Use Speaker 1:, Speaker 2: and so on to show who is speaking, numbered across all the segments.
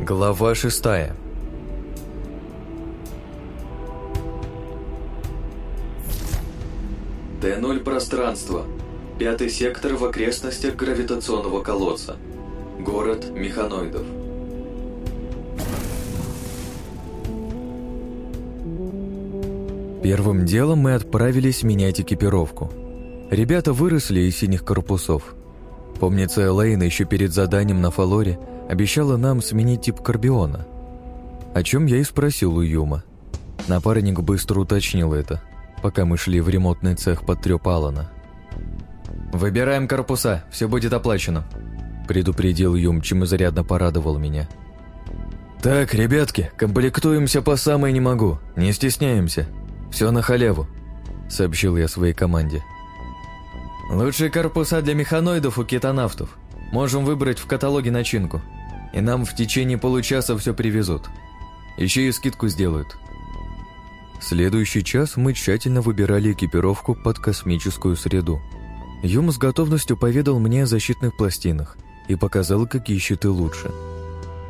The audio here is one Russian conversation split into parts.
Speaker 1: Глава шестая
Speaker 2: Т-0 пространство. Пятый сектор в окрестностях гравитационного колодца. Город механоидов.
Speaker 1: Первым делом мы отправились менять экипировку. Ребята выросли из синих корпусов. Помнится, Элейна еще перед заданием на Фалоре обещала нам сменить тип карбиона. О чем я и спросил у Юма. Напарник быстро уточнил это, пока мы шли в ремонтный цех под трёп Алана. «Выбираем корпуса, все будет оплачено», — предупредил Юм, чем изрядно порадовал меня. «Так, ребятки, комплектуемся по самой не могу, не стесняемся. Все на халяву», — сообщил я своей команде. «Лучшие корпуса для механоидов у кетонавтов. Можем выбрать в каталоге начинку, и нам в течение получаса все привезут. Еще и скидку сделают». Следующий час мы тщательно выбирали экипировку под космическую среду. Юм с готовностью поведал мне о защитных пластинах и показал, какие щиты лучше.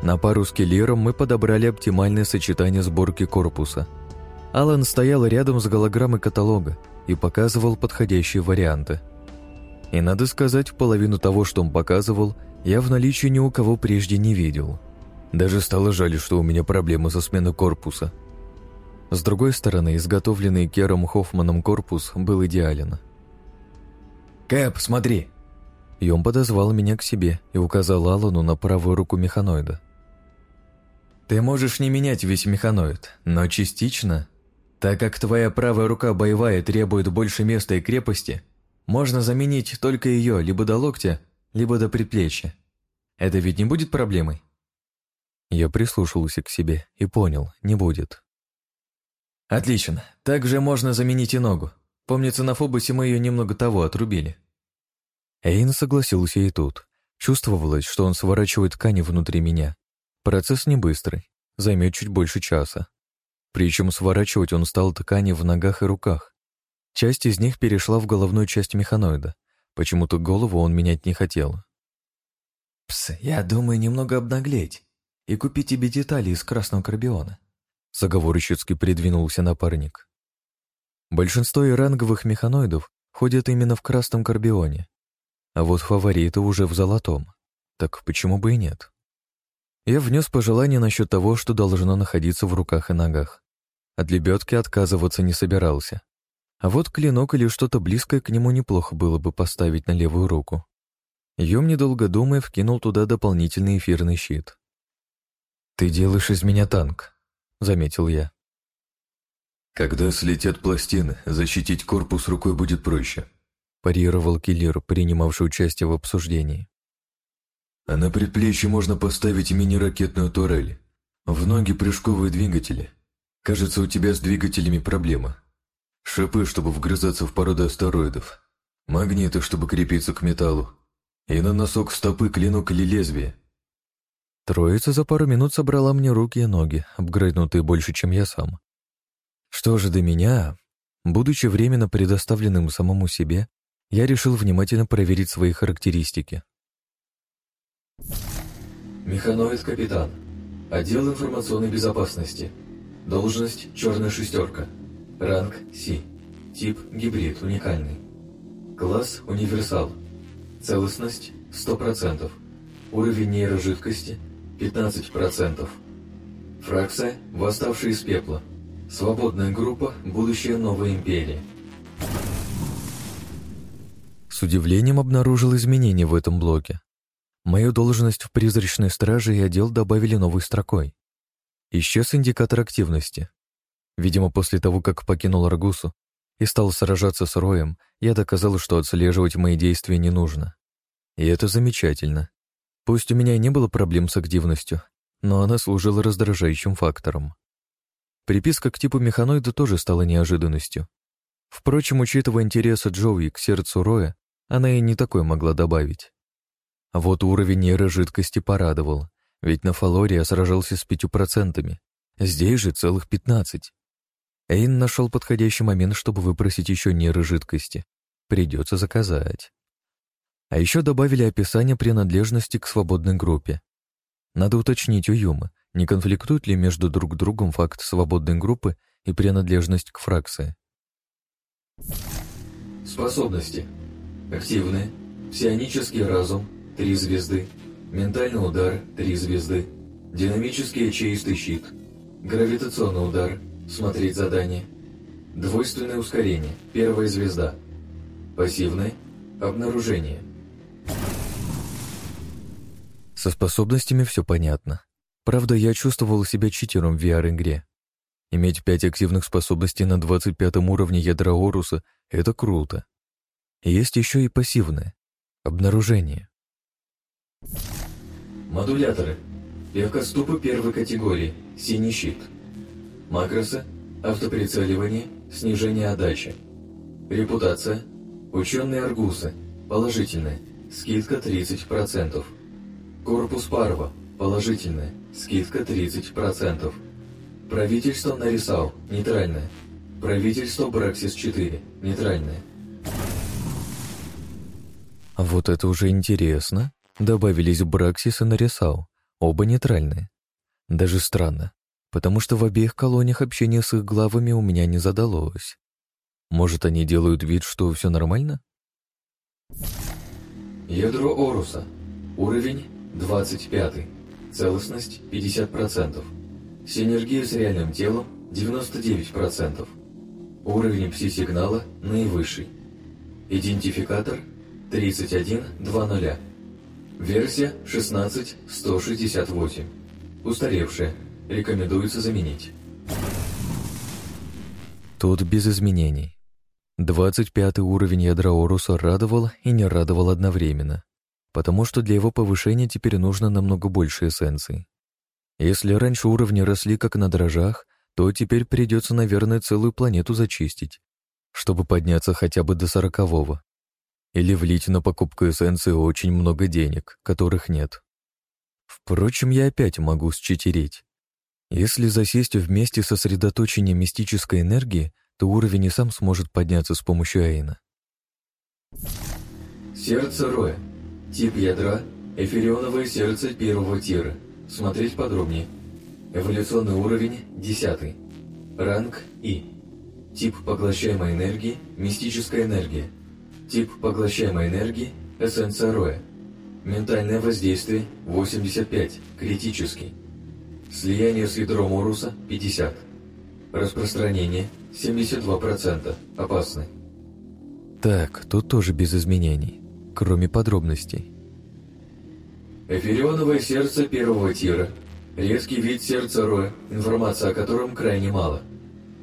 Speaker 1: На пару с Келлером мы подобрали оптимальное сочетание сборки корпуса. Алан стоял рядом с голограммой каталога и показывал подходящие варианты. И надо сказать, половину того, что он показывал, я в наличии ни у кого прежде не видел. Даже стало жаль, что у меня проблемы со сменой корпуса. С другой стороны, изготовленный Кером Хоффманом корпус был идеален. «Кэп, смотри!» И он подозвал меня к себе и указал Алану на правую руку механоида. «Ты можешь не менять весь механоид, но частично, так как твоя правая рука боевая требует больше места и крепости, можно заменить только ее либо до локтя, либо до предплечья. Это ведь не будет проблемой?» Я прислушался к себе и понял, не будет. «Отлично. Также можно заменить и ногу. Помнится, на Фобусе мы ее немного того отрубили». Эйн согласился и тут. Чувствовалось, что он сворачивает ткани внутри меня. Процесс не быстрый, займет чуть больше часа. Причем сворачивать он стал ткани в ногах и руках. Часть из них перешла в головную часть механоида. Почему-то голову он менять не хотел. «Пс, я думаю немного обнаглеть и купить тебе детали из красного карбиона», заговорщицки придвинулся напарник. Большинство иранговых механоидов ходят именно в красном карбионе, а вот фавориты уже в золотом. Так почему бы и нет? Я внес пожелание насчет того, что должно находиться в руках и ногах. От лебедки отказываться не собирался. А вот клинок или что-то близкое к нему неплохо было бы поставить на левую руку. Юм, недолго думая, вкинул туда дополнительный эфирный щит. «Ты делаешь из меня танк», — заметил я.
Speaker 3: «Когда слетят пластины, защитить корпус рукой будет проще»,
Speaker 1: парировал киллер, принимавший участие в обсуждении.
Speaker 3: А на предплечье можно поставить мини-ракетную турель. В ноги прыжковые двигатели. Кажется, у тебя с двигателями проблема. Шипы, чтобы вгрызаться в породу астероидов. Магниты, чтобы крепиться к металлу. И на носок стопы клинок или лезвие.
Speaker 1: Троица за пару минут собрала мне руки и ноги, обгрызнутые больше, чем я сам. Что же до меня? Будучи временно предоставленным самому себе, я решил внимательно проверить свои характеристики.
Speaker 2: Механоид-капитан. Отдел информационной безопасности. Должность «Черная шестерка». Ранг «Си». Тип «Гибрид» уникальный. Класс «Универсал». Целостность 100%. Уровень нейрожидкости 15%. Фракция «Восставшие из пепла». Свободная группа «Будущее новой империи».
Speaker 1: С удивлением обнаружил изменения в этом блоке. Мою должность в призрачной страже и отдел добавили новой строкой. Исчез индикатор активности. Видимо, после того, как покинул Аргусу и стал сражаться с Роем, я доказал, что отслеживать мои действия не нужно. И это замечательно. Пусть у меня не было проблем с активностью, но она служила раздражающим фактором. Приписка к типу механоида тоже стала неожиданностью. Впрочем, учитывая интересы Джоуи к сердцу Роя, она и не такой могла добавить. А вот уровень нейрожидкости порадовал, ведь на Фалоре я сражался с пятью процентами, здесь же целых пятнадцать. Эйн нашел подходящий момент, чтобы выпросить еще нейрожидкости. Придется заказать. А еще добавили описание принадлежности к свободной группе. Надо уточнить у Юмы, не конфликтует ли между друг другом факт свободной группы и принадлежность к фракции.
Speaker 2: Способности. Активные. Псионический разум – 3 звезды. Ментальный удар – 3 звезды. Динамический ячеистый щит. Гравитационный удар – смотреть задание. Двойственное ускорение – первая звезда. Пассивное – обнаружение.
Speaker 1: Со способностями все понятно. Правда, я чувствовал себя читером в VR-игре. Иметь пять активных способностей на 25 уровне ядра Оруса — это круто. Есть еще и пассивное — обнаружение.
Speaker 2: Модуляторы. Легкоступы первой категории. Синий щит. Макросы. Автоприцеливание. Снижение отдачи. Репутация. Ученые аргусы. Положительная. Скидка 30%. Корпус Парва. Положительная. Скидка 30%. Правительство Нарисал. Нейтральное. Правительство Браксис-4. Нейтральное.
Speaker 1: А вот это уже интересно. Добавились Браксис и Нарисал. Оба нейтральные. Даже странно, потому что в обеих колониях общение с их главами у меня не задалось. Может, они делают вид, что все нормально?
Speaker 2: Ядро Оруса. Уровень 25. Целостность 50%. Синергия с реальным телом 99%. Уровень пси-сигнала наивысший. Идентификатор 3120. Версия 16168. Устаревшая. Рекомендуется заменить.
Speaker 1: Тут без изменений. 25 уровень ядра Оруса радовал и не радовал одновременно потому что для его повышения теперь нужно намного больше эссенций. Если раньше уровни росли как на дрожжах, то теперь придется, наверное, целую планету зачистить, чтобы подняться хотя бы до сорокового. Или влить на покупку эссенции очень много денег, которых нет. Впрочем, я опять могу счетерить. Если засесть вместе сосредоточения мистической энергии, то уровень и сам сможет подняться с помощью Эйна.
Speaker 2: Сердце Роя. Тип ядра – эфирионовое сердце первого тира. Смотреть подробнее. Эволюционный уровень – 10. Ранг И. Тип поглощаемой энергии – мистическая энергия. Тип поглощаемой энергии – эссенция Роя. Ментальное воздействие – 85, критический. Слияние с ядром Уруса – 50. Распространение – 72%, опасный.
Speaker 1: Так, тут тоже без изменений кроме подробностей.
Speaker 2: Эфирионовое сердце первого тира. Резкий вид сердца Роя, информация о котором крайне мало.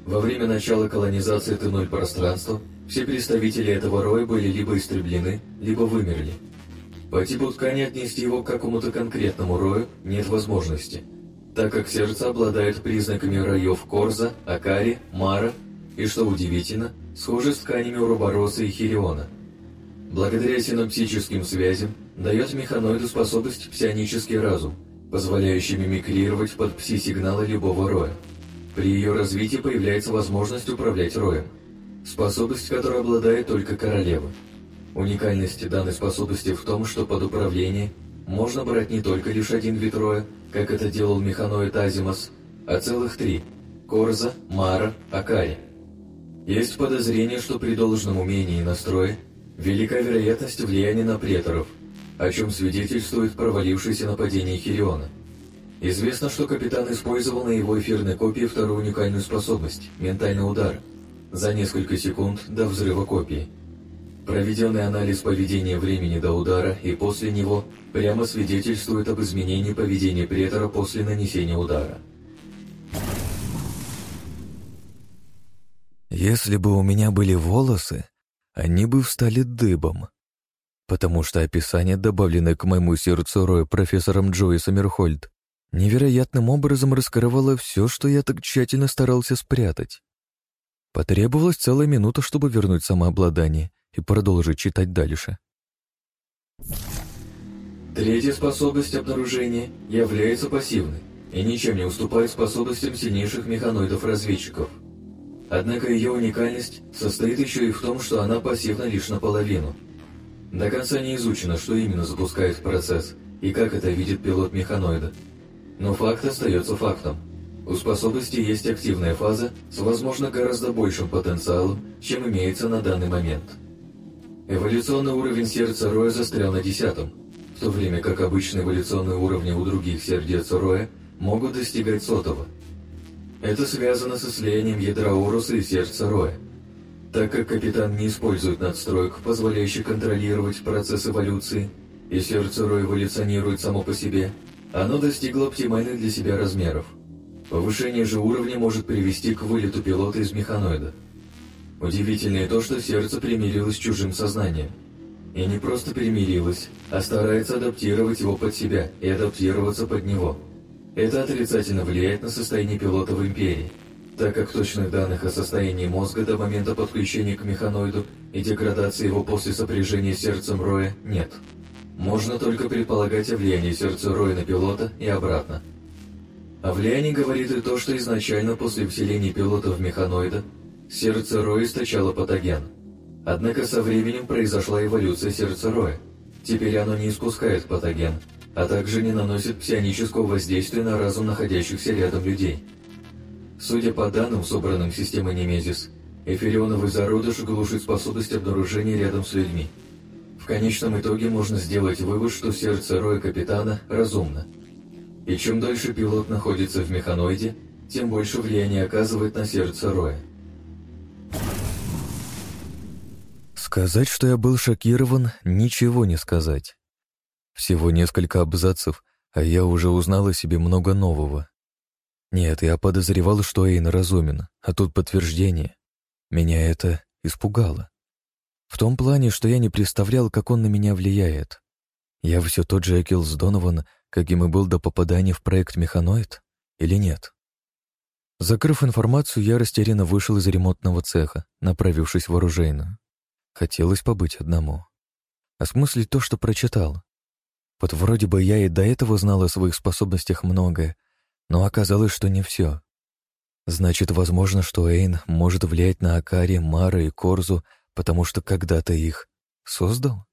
Speaker 2: Во время начала колонизации Т-0 пространства все представители этого роя были либо истреблены, либо вымерли. По типу ткани отнести его к какому-то конкретному рою нет возможности, так как сердце обладает признаками роев Корза, Акари, Мара и, что удивительно, схожи с тканями Уробороса и Хириона – Благодаря синоптическим связям дает механоиду способность псионический разум, позволяющий мимикрировать под пси-сигналы любого роя. При ее развитии появляется возможность управлять роем, способность которой обладает только королева. Уникальность данной способности в том, что под управление можно брать не только лишь один вид роя, как это делал механоид Азимас, а целых три – Корза, Мара, Акари. Есть подозрение, что при должном умении и настрое Велика вероятность влияния на преторов, о чем свидетельствует провалившееся нападение Хириона. Известно, что капитан использовал на его эфирной копии вторую уникальную способность – ментальный удар, за несколько секунд до взрыва копии. Проведенный анализ поведения времени до удара и после него прямо свидетельствует об изменении поведения претора после нанесения удара.
Speaker 1: Если бы у меня были волосы, они бы встали дыбом. Потому что описание, добавленное к моему сердцу Роя профессором Джои Саммерхольд, невероятным образом раскрывало все, что я так тщательно старался спрятать. Потребовалась целая минута, чтобы вернуть самообладание и продолжить читать дальше.
Speaker 2: Третья способность обнаружения является пассивной и ничем не уступает способностям сильнейших механоидов-разведчиков – Однако ее уникальность состоит еще и в том, что она пассивна лишь наполовину. До конца не изучено, что именно запускает процесс и как это видит пилот механоида. Но факт остается фактом. У способности есть активная фаза с, возможно, гораздо большим потенциалом, чем имеется на данный момент. Эволюционный уровень сердца Роя застрял на десятом, в то время как обычные эволюционные уровни у других сердец Роя могут достигать сотого. Это связано со слиянием ядра Уруса и сердца Роя. Так как капитан не использует надстроек, позволяющих контролировать процесс эволюции, и сердце Роя эволюционирует само по себе, оно достигло оптимальных для себя размеров. Повышение же уровня может привести к вылету пилота из механоида. Удивительнее то, что сердце примирилось с чужим сознанием. И не просто примирилось, а старается адаптировать его под себя и адаптироваться под него. Это отрицательно влияет на состояние пилота в Империи, так как точных данных о состоянии мозга до момента подключения к механоиду и деградации его после сопряжения с сердцем Роя нет. Можно только предполагать о влиянии сердца Роя на пилота и обратно. О влиянии говорит и то, что изначально после вселения пилота в механоида Сердце Роя источало патоген. Однако со временем произошла эволюция сердца Роя. Теперь оно не испускает патоген, а также не наносит псионического воздействия на разум находящихся рядом людей. Судя по данным, собранным системой Немезис, эфирионовый зародыш глушит способность обнаружения рядом с людьми. В конечном итоге можно сделать вывод, что сердце Роя Капитана разумно. И чем дольше пилот находится в механоиде, тем больше влияния оказывает на сердце Роя.
Speaker 1: Сказать, что я был шокирован, ничего не сказать. Всего несколько абзацев, а я уже узнал о себе много нового. Нет, я подозревал, что Эйн разумен, а тут подтверждение. Меня это испугало. В том плане, что я не представлял, как он на меня влияет. Я все тот же Экилс Донован, каким и был до попадания в проект «Механоид» или нет? Закрыв информацию, я растерянно вышел из ремонтного цеха, направившись в оружейную. Хотелось побыть одному. Осмыслить то, что прочитал. Вот вроде бы я и до этого знал о своих способностях многое, но оказалось, что не все. Значит, возможно, что Эйн может влиять на Акари, Мара и Корзу, потому что когда-то их создал?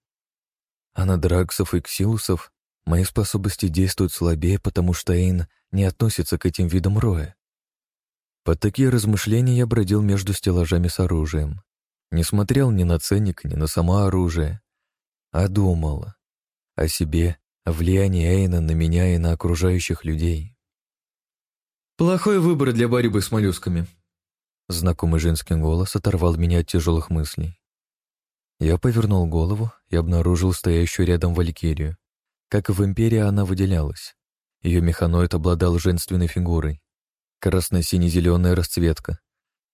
Speaker 1: А на Драксов и Ксилусов мои способности действуют слабее, потому что Эйн не относится к этим видам роя. Под такие размышления я бродил между стеллажами с оружием. Не смотрел ни на ценник, ни на само оружие, а думал о себе, о влиянии Эйна на меня и на окружающих людей.
Speaker 4: «Плохой выбор для борьбы с моллюсками», Знакомый женский голос оторвал меня от тяжелых мыслей.
Speaker 1: Я повернул голову и обнаружил стоящую рядом Валькирию. Как и в Империи, она выделялась. Ее механоид обладал женственной фигурой. Красно-сине-зеленая расцветка,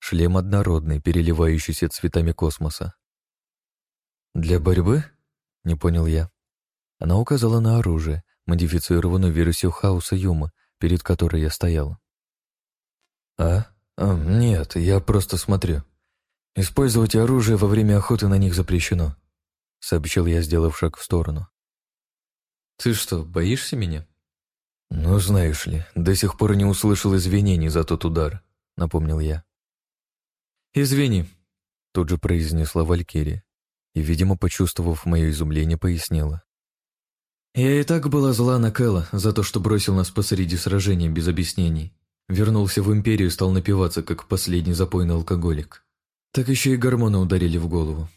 Speaker 1: Шлем однородный, переливающийся цветами космоса. «Для борьбы?» — не понял я. Она указала на оружие, модифицированную версию хаоса Юма, перед которой я стоял. «А? а? Нет, я просто смотрю. Использовать оружие во время охоты на них запрещено», — сообщил я, сделав шаг в сторону.
Speaker 4: «Ты что, боишься меня?»
Speaker 1: «Ну, знаешь ли, до сих пор не услышал извинений за тот удар», — напомнил я.
Speaker 4: «Извини», —
Speaker 1: тут же произнесла Валькирия и, видимо, почувствовав мое изумление, пояснила.
Speaker 4: «Я и так была зла на Кэлла за то, что бросил нас посреди сражения без объяснений. Вернулся в Империю и стал напиваться, как последний запойный алкоголик. Так еще и гормоны ударили в голову».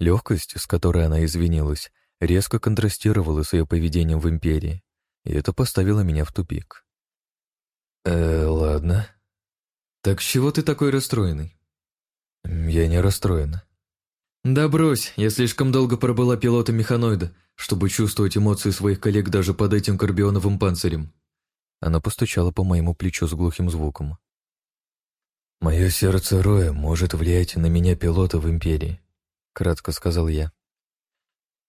Speaker 1: Легкость, с которой она извинилась, резко контрастировала с ее поведением в Империи, и это поставило меня в тупик. «Э, ладно»,
Speaker 4: «Так чего ты такой расстроенный?»
Speaker 1: «Я не расстроена».
Speaker 4: «Да брось, я слишком долго пробыла пилотом механоида, чтобы чувствовать эмоции своих коллег даже под этим карбионовым панцирем».
Speaker 1: Она постучала по моему плечу с глухим звуком. «Мое сердце Роя может влиять на меня пилота в Империи», — кратко сказал я.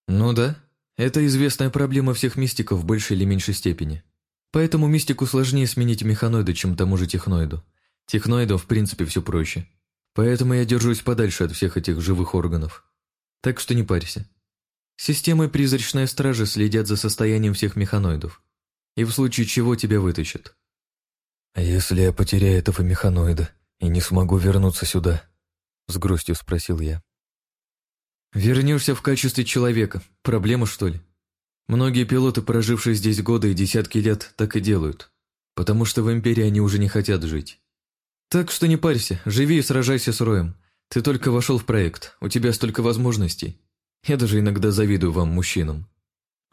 Speaker 4: «Ну да, это известная проблема всех мистиков в большей или меньшей степени. Поэтому мистику сложнее сменить механоиду, чем тому же техноиду. Техноидам, в принципе, все проще. Поэтому я держусь подальше от всех этих живых органов. Так что не парься. Системы призрачной стражи следят за состоянием всех механоидов. И в случае чего тебя вытащат.
Speaker 1: «А если я потеряю этого механоида и не смогу вернуться сюда?» С грустью спросил я.
Speaker 4: «Вернешься в качестве человека. Проблема, что ли?» Многие пилоты, прожившие здесь годы и десятки лет, так и делают, потому что в Империи они уже не хотят жить. Так что не парься, живи и сражайся с Роем. Ты только вошел в проект, у тебя столько возможностей. Я даже иногда завидую вам, мужчинам.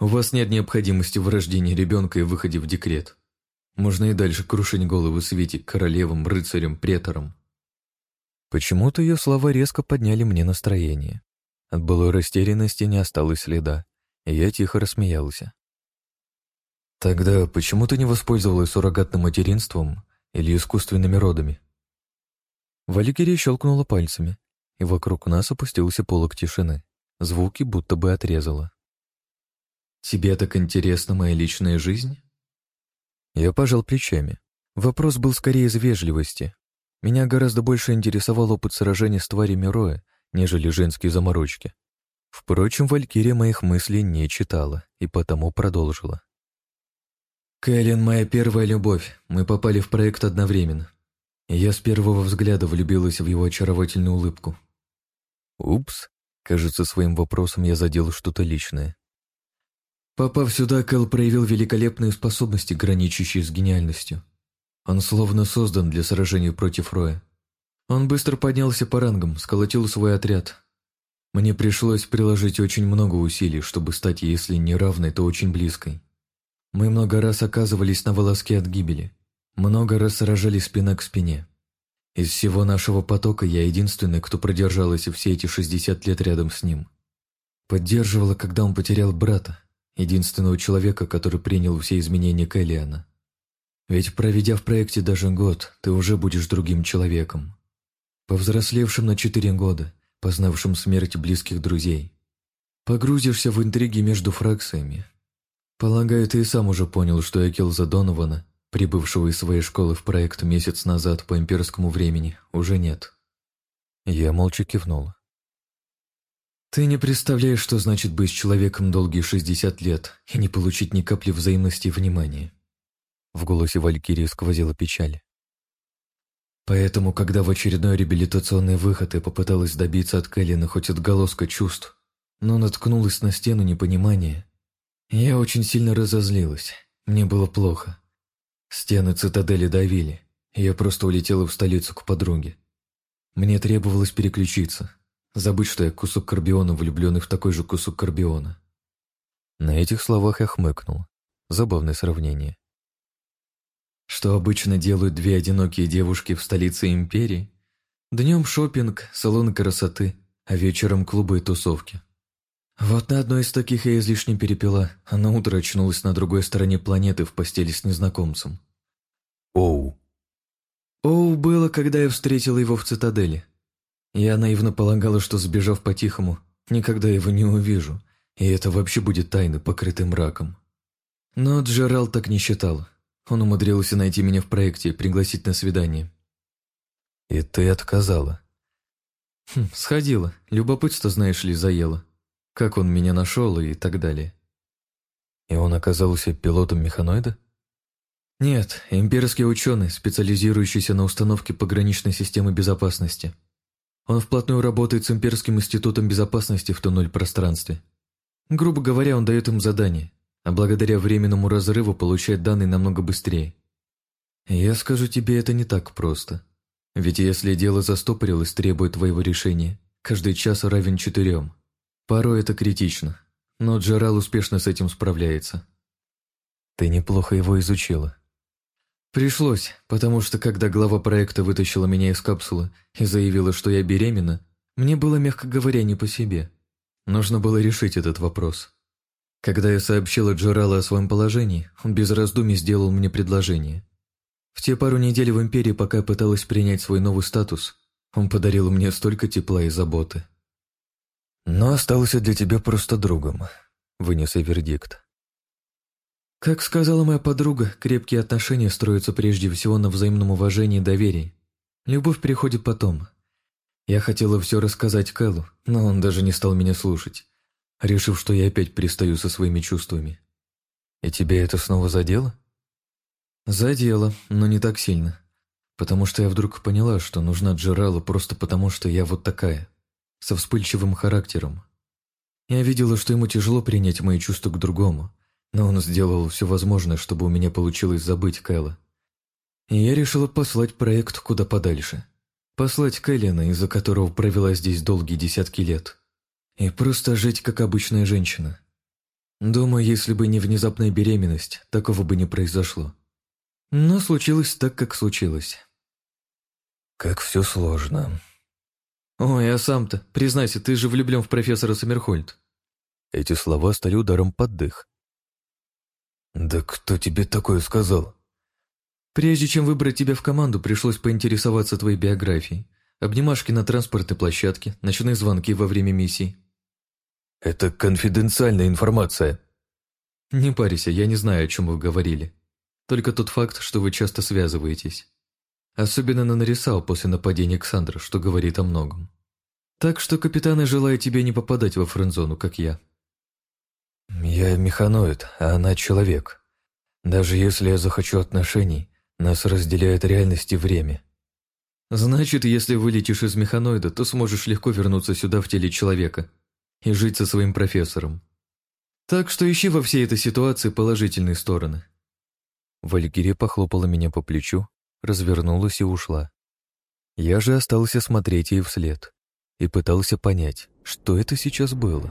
Speaker 4: У вас нет необходимости в рождении ребенка и выходе в декрет. Можно и дальше крушить головы Свете, королевам, рыцарям, преторам.
Speaker 1: Почему-то ее слова резко подняли мне настроение. От былой растерянности не осталось следа и я тихо рассмеялся. «Тогда почему ты не воспользовалась суррогатным материнством или искусственными родами?» Валькирия щелкнула пальцами, и вокруг нас опустился полог тишины. Звуки будто бы отрезала.
Speaker 4: «Тебе так интересна моя личная жизнь?»
Speaker 1: Я пожал плечами. Вопрос был скорее из вежливости. Меня гораздо больше интересовал опыт сражения с тварями Роя, нежели женские заморочки. Впрочем, Валькирия моих мыслей не читала и потому продолжила.
Speaker 4: «Кэлен — моя первая любовь. Мы попали в проект одновременно. Я с первого взгляда влюбилась в его очаровательную улыбку».
Speaker 1: «Упс, кажется, своим вопросом я задел что-то личное».
Speaker 4: Попав сюда, Кэл проявил великолепные способности, граничащие с гениальностью. Он словно создан для сражения против Роя. Он быстро поднялся по рангам, сколотил свой отряд, мне пришлось приложить очень много усилий, чтобы стать, если не равной, то очень близкой. Мы много раз оказывались на волоске от гибели, много раз сражались спина к спине. Из всего нашего потока я единственный, кто продержалась все эти 60 лет рядом с ним. Поддерживала, когда он потерял брата, единственного человека, который принял все изменения Кэллиана. Ведь проведя в проекте даже год, ты уже будешь другим человеком. Повзрослевшим на четыре года – познавшим смерть близких друзей. Погрузишься в интриги между фракциями. Полагаю, ты и сам уже понял, что Экилза Донована, прибывшего из своей школы в проект месяц назад по имперскому времени, уже нет.
Speaker 1: Я молча кивнул.
Speaker 4: Ты не представляешь, что значит быть с человеком долгие 60 лет и не получить ни капли взаимности и внимания.
Speaker 1: В голосе Валькирии сквозила печаль.
Speaker 4: Поэтому, когда в очередной реабилитационный выход я попыталась добиться от Кэллина хоть отголоска чувств, но наткнулась на стену непонимания, я очень сильно разозлилась. Мне было плохо. Стены цитадели давили, я просто улетела в столицу к подруге. Мне требовалось переключиться, забыть, что я кусок Карбиона, влюбленный в такой же кусок Карбиона.
Speaker 1: На этих словах я хмыкнул. Забавное сравнение.
Speaker 4: Что обычно делают две одинокие девушки в столице империи? Днем шопинг, салоны красоты, а вечером клубы и тусовки. Вот на одной из таких я излишне перепила, а на утро очнулась на другой стороне планеты в постели с незнакомцем.
Speaker 1: Оу.
Speaker 4: Оу было, когда я встретила его в цитадели. Я наивно полагала, что, сбежав по-тихому, никогда его не увижу, и это вообще будет тайной, покрытой мраком. Но Джерал так не считал. Он умудрился найти меня в проекте и пригласить на свидание.
Speaker 1: И ты отказала?
Speaker 4: Хм, сходила. Любопытство, знаешь ли, заело. Как он меня нашел и так далее.
Speaker 1: И он оказался пилотом механоида?
Speaker 4: Нет, имперский ученый, специализирующийся на установке пограничной системы безопасности. Он вплотную работает с Имперским институтом безопасности в туннель пространстве. Грубо говоря, он дает им задание а благодаря временному разрыву получает данные намного быстрее. Я скажу тебе, это не так просто. Ведь если дело застопорилось, требует твоего решения, каждый час равен четырем. Порой это критично, но Джерал успешно с этим справляется.
Speaker 1: Ты неплохо его изучила.
Speaker 4: Пришлось, потому что когда глава проекта вытащила меня из капсулы и заявила, что я беременна, мне было, мягко говоря, не по себе. Нужно было решить этот вопрос. Когда я сообщила Джерала о своем положении, он без раздумий сделал мне предложение. В те пару недель в Империи, пока я пыталась принять свой новый статус, он подарил мне столько тепла и заботы.
Speaker 1: Но остался для тебя просто другом, вынес я вердикт.
Speaker 4: Как сказала моя подруга, крепкие отношения строятся прежде всего на взаимном уважении и доверии. Любовь приходит потом. Я хотела все рассказать Кэллу, но он даже не стал меня слушать решив, что я опять пристаю со своими чувствами.
Speaker 1: И тебя это снова задело?
Speaker 4: Задело, но не так сильно. Потому что я вдруг поняла, что нужна Джерала просто потому, что я вот такая, со вспыльчивым характером. Я видела, что ему тяжело принять мои чувства к другому, но он сделал все возможное, чтобы у меня получилось забыть Кэлла. И я решила послать проект куда подальше. Послать Кэллина, из-за которого провела здесь долгие десятки лет. И просто жить, как обычная женщина. Думаю, если бы не внезапная беременность, такого бы не произошло. Но случилось так, как случилось.
Speaker 1: Как все сложно.
Speaker 4: Ой, а сам-то, признайся, ты же влюблен в профессора Саммерхольд.
Speaker 1: Эти слова стали ударом под дых. Да кто тебе такое сказал?
Speaker 4: Прежде чем выбрать тебя в команду, пришлось поинтересоваться твоей биографией. Обнимашки на транспортной площадке, ночные звонки во время миссий.
Speaker 1: Это конфиденциальная информация.
Speaker 4: Не парься, я не знаю, о чем вы говорили. Только тот факт, что вы часто связываетесь. Особенно на Нарисау после нападения Ксандра, что говорит о многом. Так что капитаны желают тебе не попадать во френдзону, как я.
Speaker 1: Я механоид, а она человек. Даже если я захочу отношений, нас разделяет реальность и время.
Speaker 4: Значит, если вылетишь из механоида, то сможешь легко вернуться сюда в теле человека и жить со своим профессором. Так что ищи во всей этой ситуации положительные стороны.
Speaker 1: Валькирия похлопала меня по плечу, развернулась и ушла. Я же остался смотреть ей вслед и пытался понять, что это сейчас было.